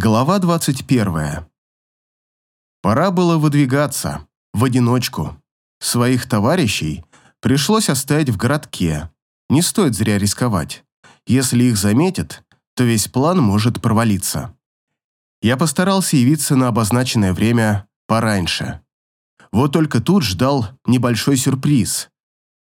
Глава 21. Пора было выдвигаться, в одиночку. Своих товарищей пришлось оставить в городке. Не стоит зря рисковать. Если их заметят, то весь план может провалиться. Я постарался явиться на обозначенное время пораньше. Вот только тут ждал небольшой сюрприз.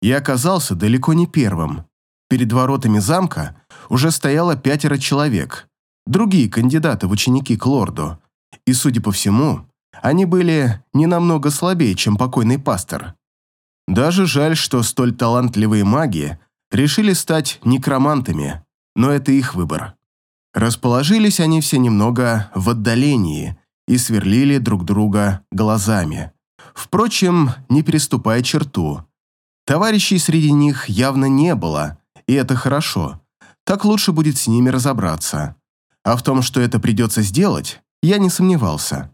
Я оказался далеко не первым. Перед воротами замка уже стояло пятеро человек, другие кандидаты в ученики к лорду, и, судя по всему, они были не намного слабее, чем покойный пастор. Даже жаль, что столь талантливые маги решили стать некромантами, но это их выбор. Расположились они все немного в отдалении и сверлили друг друга глазами. Впрочем, не переступая черту. Товарищей среди них явно не было, и это хорошо. Так лучше будет с ними разобраться. А в том, что это придется сделать, я не сомневался.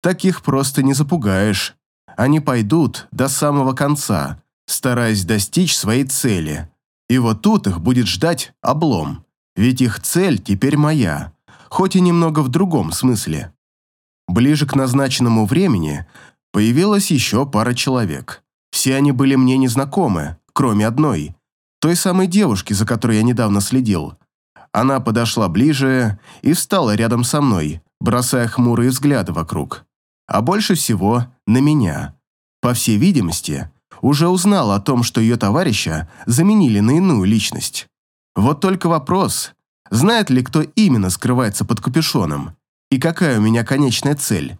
Таких просто не запугаешь. Они пойдут до самого конца, стараясь достичь своей цели. И вот тут их будет ждать облом. Ведь их цель теперь моя, хоть и немного в другом смысле. Ближе к назначенному времени появилась еще пара человек. Все они были мне незнакомы, кроме одной, той самой девушки, за которой я недавно следил. Она подошла ближе и встала рядом со мной, бросая хмурые взгляды вокруг. А больше всего на меня. По всей видимости, уже узнала о том, что ее товарища заменили на иную личность. Вот только вопрос, знает ли кто именно скрывается под капюшоном, и какая у меня конечная цель.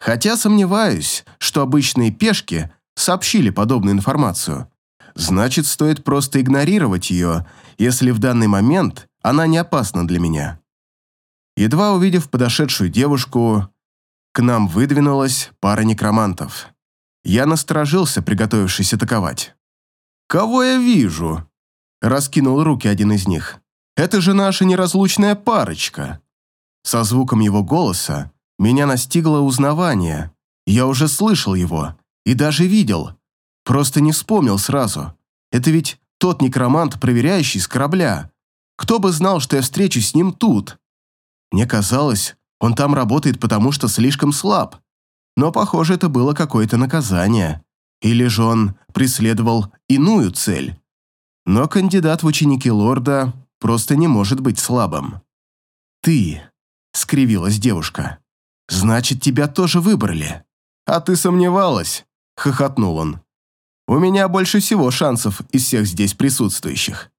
Хотя сомневаюсь, что обычные пешки сообщили подобную информацию. Значит, стоит просто игнорировать ее, если в данный момент она не опасна для меня. Едва увидев подошедшую девушку, к нам выдвинулась пара некромантов. Я насторожился, приготовившись атаковать. «Кого я вижу?» Раскинул руки один из них. «Это же наша неразлучная парочка!» Со звуком его голоса меня настигло узнавание. Я уже слышал его и даже видел. Просто не вспомнил сразу. Это ведь тот некромант, проверяющий с корабля. Кто бы знал, что я встречусь с ним тут? Мне казалось, он там работает потому, что слишком слаб. Но, похоже, это было какое-то наказание. Или же он преследовал иную цель. Но кандидат в ученики лорда просто не может быть слабым. «Ты», — скривилась девушка, — «значит, тебя тоже выбрали». «А ты сомневалась?» — хохотнул он. «У меня больше всего шансов из всех здесь присутствующих.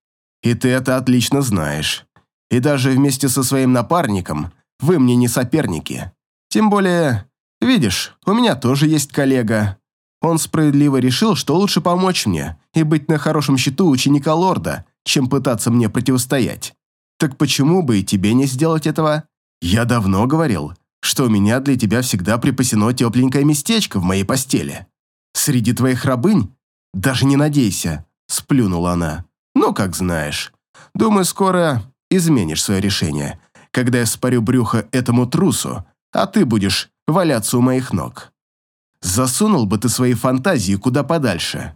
И ты это отлично знаешь. И даже вместе со своим напарником вы мне не соперники. Тем более, видишь, у меня тоже есть коллега. Он справедливо решил, что лучше помочь мне и быть на хорошем счету ученика лорда, чем пытаться мне противостоять. Так почему бы и тебе не сделать этого? Я давно говорил, что у меня для тебя всегда припасено тепленькое местечко в моей постели. Среди твоих рабынь? Даже не надейся, сплюнула она. Ну, как знаешь. Думаю, скоро изменишь свое решение, когда я спарю брюхо этому трусу, а ты будешь валяться у моих ног. Засунул бы ты свои фантазии куда подальше.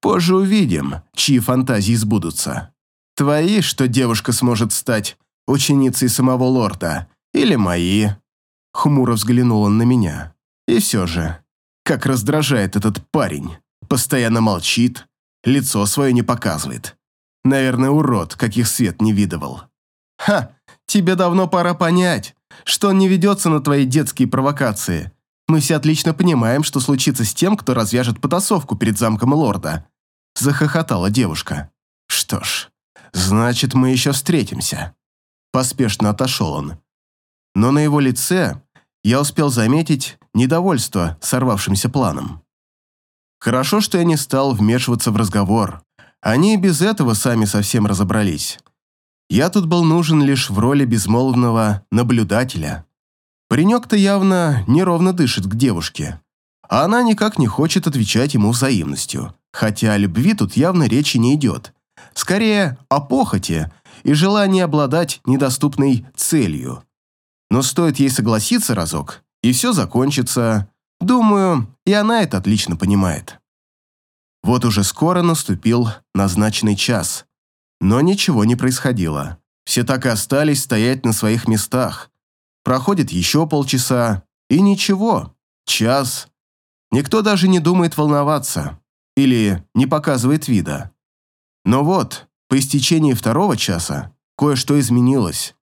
Позже увидим, чьи фантазии сбудутся. Твои, что девушка сможет стать ученицей самого лорда, или мои?» Хмуро взглянул он на меня. «И все же, как раздражает этот парень. Постоянно молчит, лицо свое не показывает. Наверное, урод, каких свет не видывал. Ха, тебе давно пора понять, что он не ведется на твои детские провокации. Мы все отлично понимаем, что случится с тем, кто развяжет потасовку перед замком лорда. Захохотала девушка. Что ж, значит, мы еще встретимся. Поспешно отошел он. Но на его лице я успел заметить недовольство сорвавшимся планом. Хорошо, что я не стал вмешиваться в разговор. Они и без этого сами совсем разобрались. Я тут был нужен лишь в роли безмолвного наблюдателя. Паренек-то явно неровно дышит к девушке, а она никак не хочет отвечать ему взаимностью, хотя о любви тут явно речи не идет. Скорее, о похоти и желании обладать недоступной целью. Но стоит ей согласиться разок, и все закончится, Думаю, и она это отлично понимает. Вот уже скоро наступил назначенный час, но ничего не происходило. Все так и остались стоять на своих местах. Проходит еще полчаса, и ничего, час. Никто даже не думает волноваться или не показывает вида. Но вот, по истечении второго часа, кое-что изменилось.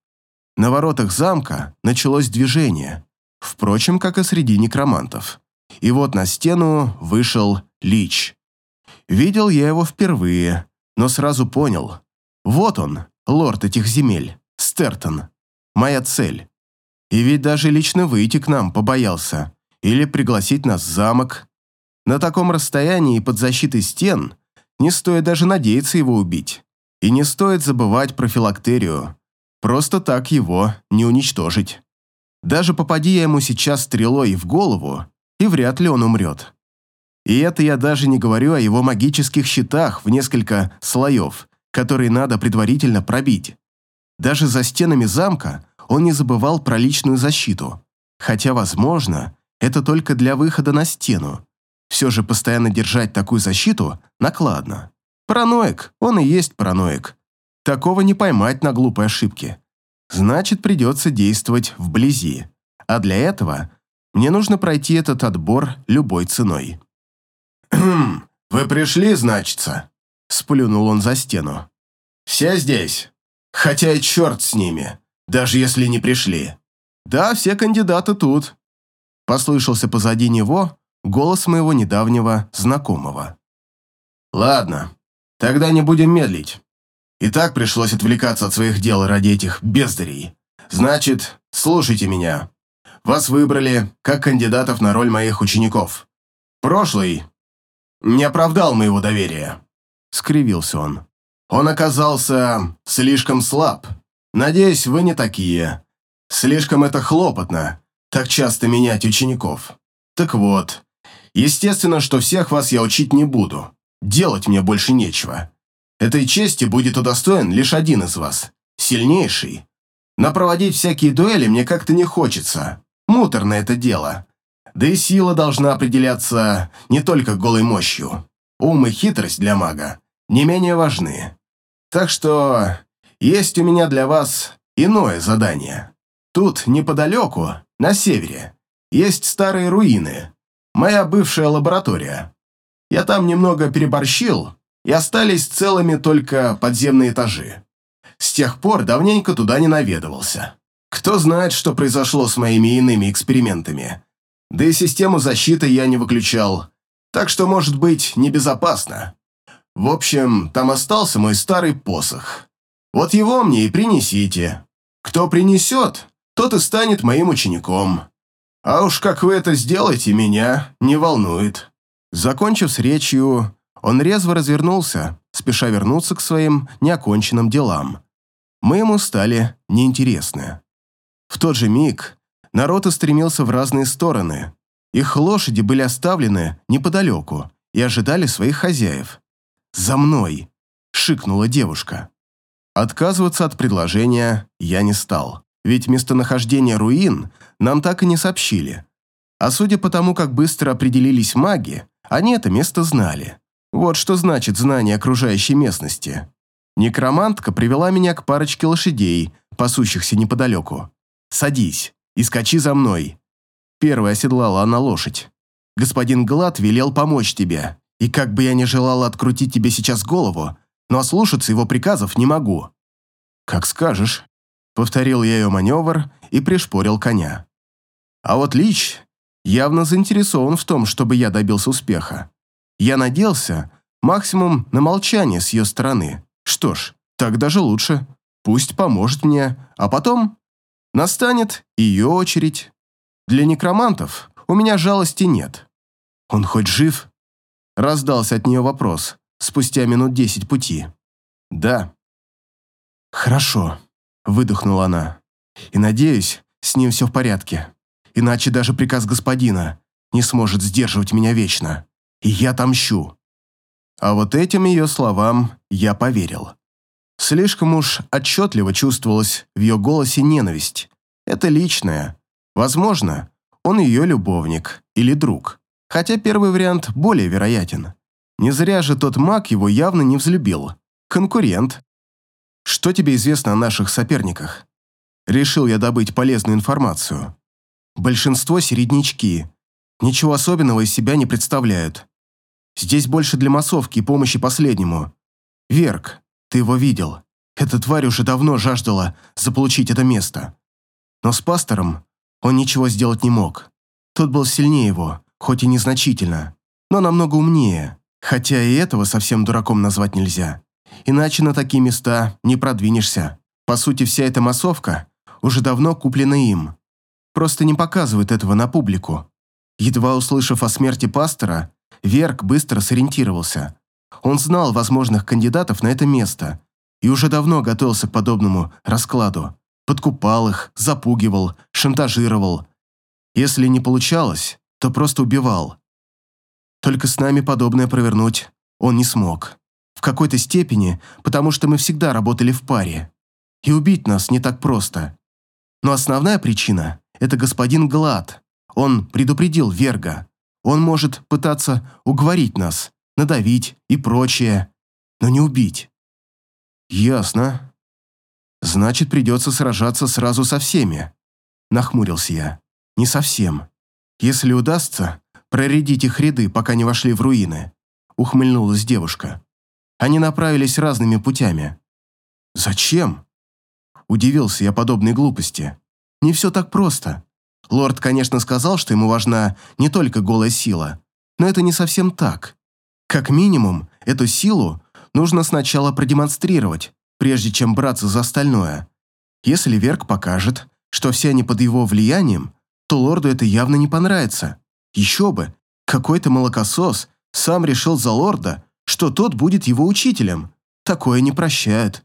На воротах замка началось движение, впрочем, как и среди некромантов. И вот на стену вышел Лич. Видел я его впервые, но сразу понял. Вот он, лорд этих земель, Стертон. Моя цель. И ведь даже лично выйти к нам побоялся. Или пригласить нас в замок. На таком расстоянии под защитой стен не стоит даже надеяться его убить. И не стоит забывать про филактерию. Просто так его не уничтожить. Даже попади я ему сейчас стрелой в голову, и вряд ли он умрет. И это я даже не говорю о его магических щитах в несколько слоев, которые надо предварительно пробить. Даже за стенами замка он не забывал про личную защиту. Хотя, возможно, это только для выхода на стену. Все же постоянно держать такую защиту накладно. Параноик, он и есть параноик. Такого не поймать на глупой ошибке. Значит, придется действовать вблизи. А для этого мне нужно пройти этот отбор любой ценой. «Вы пришли, значится?» Сплюнул он за стену. «Все здесь? Хотя и черт с ними, даже если не пришли». «Да, все кандидаты тут», — послышался позади него голос моего недавнего знакомого. «Ладно, тогда не будем медлить. И так пришлось отвлекаться от своих дел ради этих бездарей. Значит, слушайте меня. Вас выбрали как кандидатов на роль моих учеников. Прошлый не оправдал моего доверия», — скривился он. «Он оказался слишком слаб. Надеюсь, вы не такие. Слишком это хлопотно, так часто менять учеников. Так вот, естественно, что всех вас я учить не буду. Делать мне больше нечего. Этой чести будет удостоен лишь один из вас, сильнейший. Но проводить всякие дуэли мне как-то не хочется. Муторно это дело. Да и сила должна определяться не только голой мощью. Ум и хитрость для мага не менее важны. Так что есть у меня для вас иное задание. Тут, неподалеку, на севере, есть старые руины. Моя бывшая лаборатория. Я там немного переборщил, и остались целыми только подземные этажи. С тех пор давненько туда не наведывался. Кто знает, что произошло с моими иными экспериментами. Да и систему защиты я не выключал, так что, может быть, небезопасно. В общем, там остался мой старый посох. Вот его мне и принесите. Кто принесет, тот и станет моим учеником. А уж как вы это сделаете, меня не волнует». Закончив с речью, он резво развернулся, спеша вернуться к своим неоконченным делам. Мы ему стали неинтересны. В тот же миг народ устремился в разные стороны. Их лошади были оставлены неподалеку и ожидали своих хозяев. «За мной!» – шикнула девушка. Отказываться от предложения я не стал, ведь местонахождение руин нам так и не сообщили. А судя по тому, как быстро определились маги, они это место знали. Вот что значит знание окружающей местности. Некромантка привела меня к парочке лошадей, пасущихся неподалеку. «Садись и скачи за мной». Первая оседлала она лошадь. «Господин Глад велел помочь тебе, и как бы я ни желала открутить тебе сейчас голову, но ослушаться его приказов не могу». «Как скажешь», — повторил я ее маневр и пришпорил коня. А вот Лич явно заинтересован в том, чтобы я добился успеха. Я надеялся максимум на молчание с ее стороны. Что ж, так даже лучше. Пусть поможет мне, а потом настанет ее очередь. Для некромантов у меня жалости нет. Он хоть жив? Раздался от нее вопрос спустя минут десять пути. Да. Хорошо, выдохнула она. И надеюсь, с ним все в порядке. Иначе даже приказ господина не сможет сдерживать меня вечно. И я отомщу. А вот этим ее словам я поверил. Слишком уж отчетливо чувствовалась в ее голосе ненависть. Это личное. Возможно, он ее любовник или друг. Хотя первый вариант более вероятен. Не зря же тот маг его явно не взлюбил. Конкурент. Что тебе известно о наших соперниках? Решил я добыть полезную информацию. Большинство середнячки. Ничего особенного из себя не представляют. Здесь больше для массовки и помощи последнему. Верк, ты его видел. Эта тварь уже давно жаждала заполучить это место. Но с пастором он ничего сделать не мог. Тот был сильнее его, хоть и незначительно, но намного умнее, хотя и этого совсем дураком назвать нельзя. Иначе на такие места не продвинешься. По сути, вся эта массовка уже давно куплена им. Просто не показывают этого на публику. Едва услышав о смерти пастора, Верк быстро сориентировался. Он знал возможных кандидатов на это место и уже давно готовился к подобному раскладу. Подкупал их, запугивал, шантажировал. Если не получалось, то просто убивал. Только с нами подобное провернуть он не смог. В какой-то степени, потому что мы всегда работали в паре. И убить нас не так просто. Но основная причина – это господин Глад. Он предупредил Верга. Он может пытаться уговорить нас, надавить и прочее, но не убить. Ясно. Значит, придется сражаться сразу со всеми. Нахмурился я. Не совсем. Если удастся, проредить их ряды, пока не вошли в руины. Ухмыльнулась девушка. Они направились разными путями. Зачем? Удивился я подобной глупости. Не все так просто. Лорд, конечно, сказал, что ему важна не только голая сила, но это не совсем так. Как минимум, эту силу нужно сначала продемонстрировать, прежде чем браться за остальное. Если Верк покажет, что все они под его влиянием, то лорду это явно не понравится. Еще бы, какой-то молокосос сам решил за лорда, что тот будет его учителем. Такое не прощают.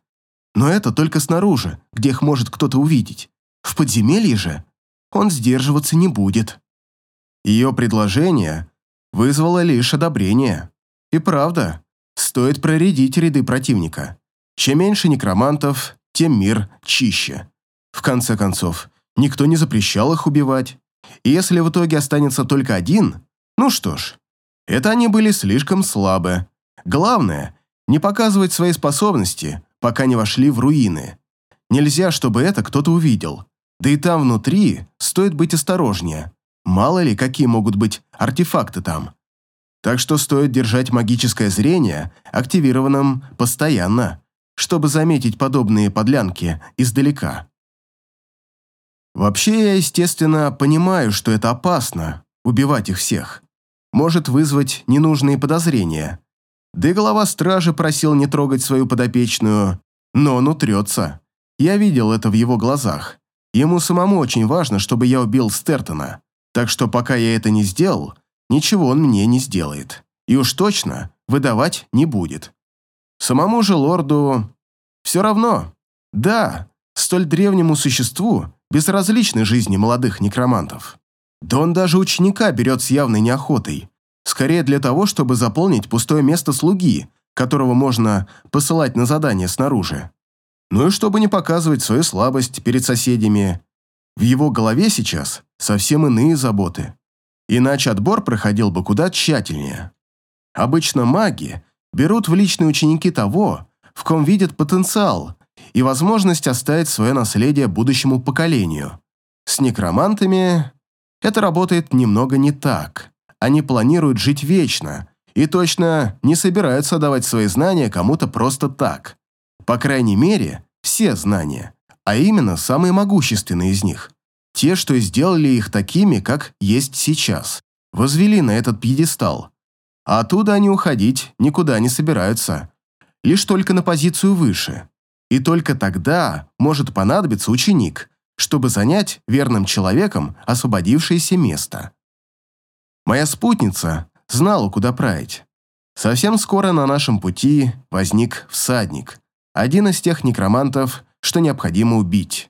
Но это только снаружи, где их может кто-то увидеть. В подземелье же он сдерживаться не будет. Ее предложение вызвало лишь одобрение. И правда, стоит проредить ряды противника. Чем меньше некромантов, тем мир чище. В конце концов, никто не запрещал их убивать. И если в итоге останется только один, ну что ж, это они были слишком слабы. Главное, не показывать свои способности, пока не вошли в руины. Нельзя, чтобы это кто-то увидел. Да и там внутри стоит быть осторожнее. Мало ли, какие могут быть артефакты там. Так что стоит держать магическое зрение активированным постоянно, чтобы заметить подобные подлянки издалека. Вообще, я, естественно, понимаю, что это опасно, убивать их всех. Может вызвать ненужные подозрения. Да и глава стражи просил не трогать свою подопечную, но он утрется. Я видел это в его глазах. Ему самому очень важно, чтобы я убил Стертона, так что пока я это не сделал, ничего он мне не сделает. И уж точно выдавать не будет. Самому же лорду все равно. Да, столь древнему существу безразличны жизни молодых некромантов. Да он даже ученика берет с явной неохотой. Скорее для того, чтобы заполнить пустое место слуги, которого можно посылать на задание снаружи. Ну и чтобы не показывать свою слабость перед соседями. В его голове сейчас совсем иные заботы. Иначе отбор проходил бы куда тщательнее. Обычно маги берут в личные ученики того, в ком видят потенциал и возможность оставить свое наследие будущему поколению. С некромантами это работает немного не так. Они планируют жить вечно и точно не собираются давать свои знания кому-то просто так. По крайней мере, все знания, а именно самые могущественные из них. Те, что сделали их такими, как есть сейчас. Возвели на этот пьедестал. А оттуда они уходить никуда не собираются. Лишь только на позицию выше. И только тогда может понадобиться ученик, чтобы занять верным человеком освободившееся место. Моя спутница знала, куда править. Совсем скоро на нашем пути возник всадник, один из тех некромантов, что необходимо убить.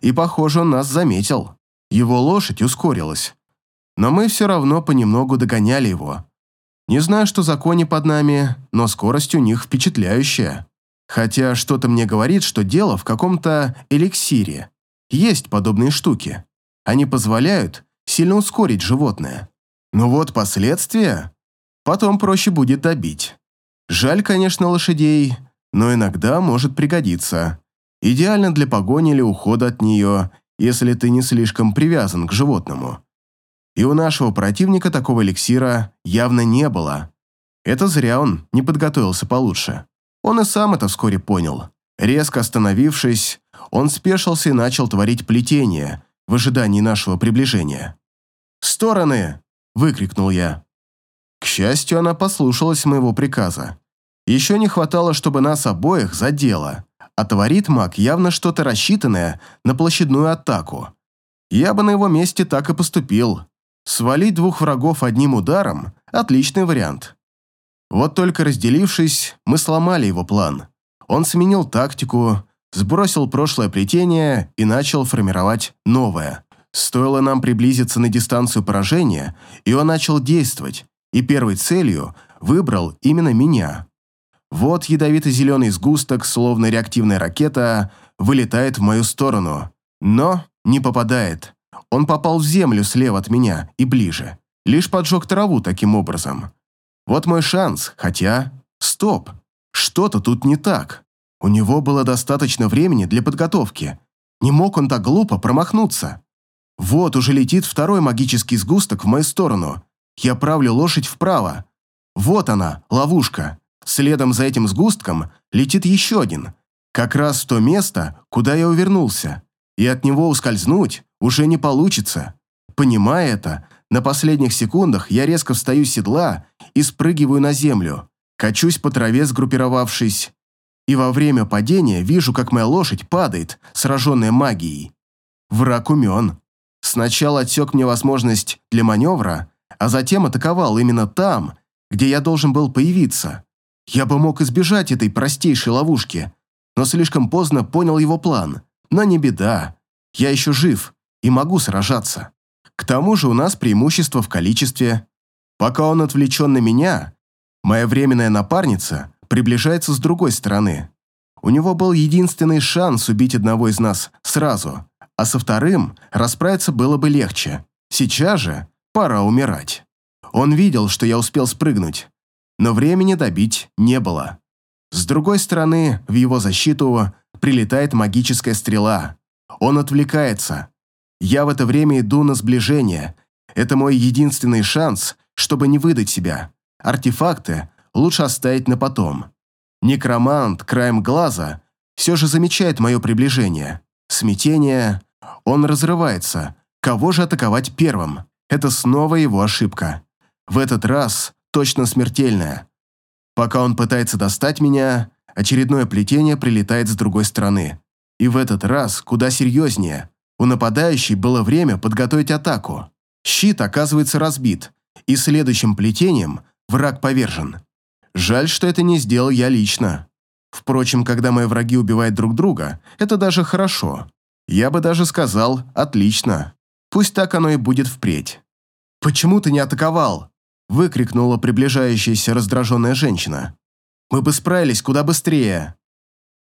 И, похоже, он нас заметил. Его лошадь ускорилась. Но мы все равно понемногу догоняли его. Не знаю, что за кони под нами, но скорость у них впечатляющая. Хотя что-то мне говорит, что дело в каком-то эликсире. Есть подобные штуки. Они позволяют сильно ускорить животное. Но вот последствия потом проще будет добить. Жаль, конечно, лошадей, но иногда может пригодиться. Идеально для погони или ухода от нее, если ты не слишком привязан к животному. И у нашего противника такого эликсира явно не было. Это зря он не подготовился получше. Он и сам это вскоре понял. Резко остановившись, он спешился и начал творить плетение в ожидании нашего приближения. «Стороны!» – выкрикнул я. К счастью, она послушалась моего приказа. Еще не хватало, чтобы нас обоих задело. А творит маг явно что-то рассчитанное на площадную атаку. Я бы на его месте так и поступил. Свалить двух врагов одним ударом – отличный вариант. Вот только разделившись, мы сломали его план. Он сменил тактику, сбросил прошлое плетение и начал формировать новое. Стоило нам приблизиться на дистанцию поражения, и он начал действовать, и первой целью выбрал именно меня. Вот ядовито-зеленый сгусток, словно реактивная ракета, вылетает в мою сторону, но не попадает. Он попал в землю слева от меня и ближе. Лишь поджег траву таким образом. Вот мой шанс, хотя... Стоп! Что-то тут не так. У него было достаточно времени для подготовки. Не мог он так глупо промахнуться. Вот уже летит второй магический сгусток в мою сторону. Я правлю лошадь вправо. Вот она, ловушка. Следом за этим сгустком летит еще один. Как раз в то место, куда я увернулся. И от него ускользнуть уже не получится. Понимая это, на последних секундах я резко встаю с седла и спрыгиваю на землю. Качусь по траве, сгруппировавшись. И во время падения вижу, как моя лошадь падает, сраженная магией. Враг умен. Сначала отсек мне возможность для маневра, а затем атаковал именно там, где я должен был появиться. Я бы мог избежать этой простейшей ловушки, но слишком поздно понял его план. Но не беда, я еще жив и могу сражаться. К тому же у нас преимущество в количестве. Пока он отвлечен на меня, моя временная напарница приближается с другой стороны. У него был единственный шанс убить одного из нас сразу, а со вторым расправиться было бы легче. Сейчас же пора умирать. Он видел, что я успел спрыгнуть, но времени добить не было. С другой стороны, в его защиту прилетает магическая стрела. Он отвлекается. Я в это время иду на сближение. Это мой единственный шанс, чтобы не выдать себя. Артефакты лучше оставить на потом. Некромант краем глаза все же замечает мое приближение. Смятение. Он разрывается. Кого же атаковать первым? Это снова его ошибка. В этот раз точно смертельная. Пока он пытается достать меня, очередное плетение прилетает с другой стороны. И в этот раз куда серьезнее. У нападающей было время подготовить атаку. Щит оказывается разбит, и следующим плетением враг повержен. Жаль, что это не сделал я лично. Впрочем, когда мои враги убивают друг друга, это даже хорошо. Я бы даже сказал «отлично». Пусть так оно и будет впредь. «Почему ты не атаковал?» – выкрикнула приближающаяся раздраженная женщина. «Мы бы справились куда быстрее».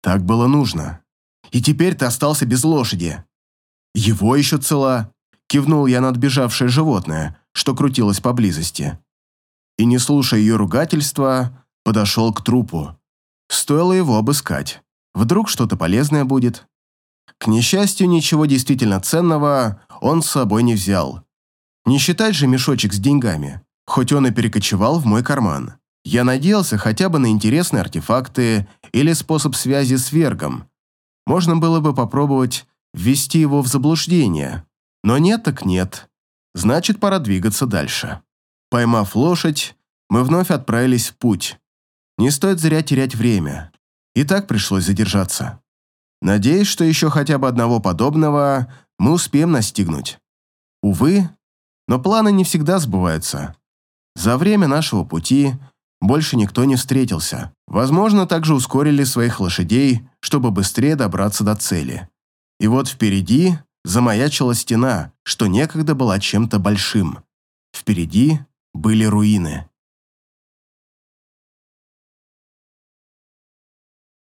«Так было нужно. И теперь ты остался без лошади». «Его еще цела», – кивнул я на отбежавшее животное, что крутилось поблизости и, не слушая ее ругательства, подошел к трупу. Стоило его обыскать. Вдруг что-то полезное будет. К несчастью, ничего действительно ценного он с собой не взял. Не считать же мешочек с деньгами, хоть он и перекочевал в мой карман. Я надеялся хотя бы на интересные артефакты или способ связи с Вергом. Можно было бы попробовать ввести его в заблуждение. Но нет так нет. Значит, пора двигаться дальше. Поймав лошадь, мы вновь отправились в путь. Не стоит зря терять время. И так пришлось задержаться. Надеюсь, что еще хотя бы одного подобного мы успеем настигнуть. Увы, но планы не всегда сбываются. За время нашего пути больше никто не встретился. Возможно, также ускорили своих лошадей, чтобы быстрее добраться до цели. И вот впереди замаячила стена, что некогда была чем-то большим. Впереди были руины.